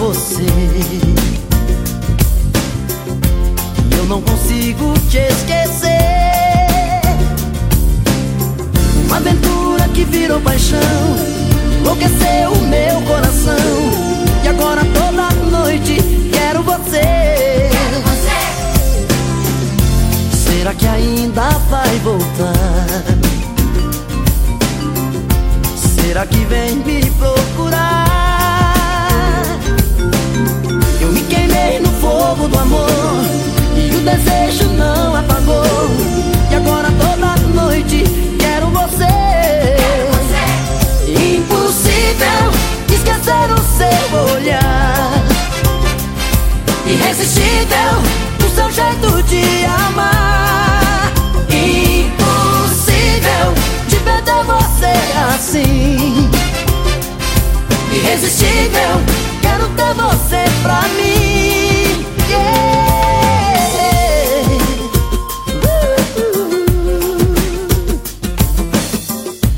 você. E eu não consigo te esquecer. Uma aventura que virou paixão, enlouqueceu o meu coração. E agora toda noite quero você. Quero você. Será que ainda vai voltar? Será que vem me procurar? Olhar. Irresistível o seu jeito de amar. Impossível de perder você assim. Irresistível, quero ter você pra mim. Yeah.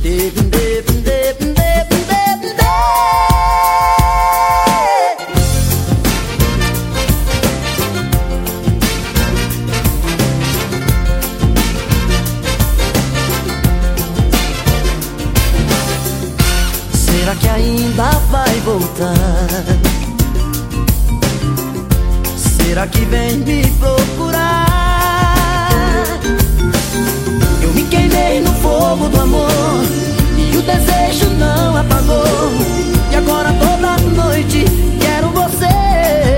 Debim, debim, ainda vai voltar? Será que vem me procurar? Eu me queimei no fogo do amor E o desejo não apagou E agora toda noite quero você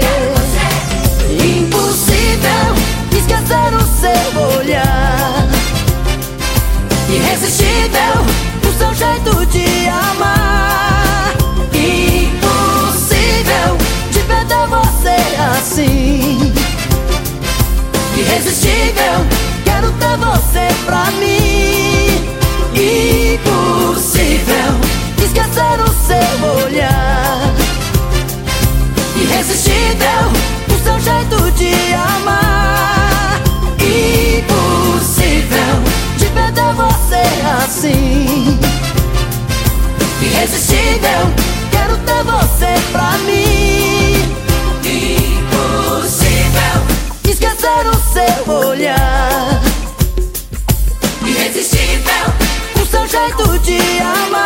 Quero você. Impossível esquecer o seu olhar Irresistível o seu jeito de amar esquecer o seu olhar Irresistível o seu jeito de amar Impossível de perder você assim Irresistível, quero ter você pra mim Impossível. Esquecer o seu olhar Irresistível. O seu jeito de amar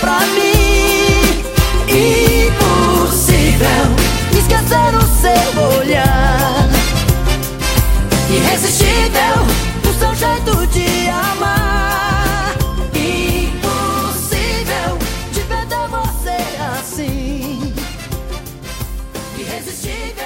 pra mim. Impossível esquecer o seu olhar. Irresistível o seu jeito de amar. Impossível de perder você assim. Irresistível.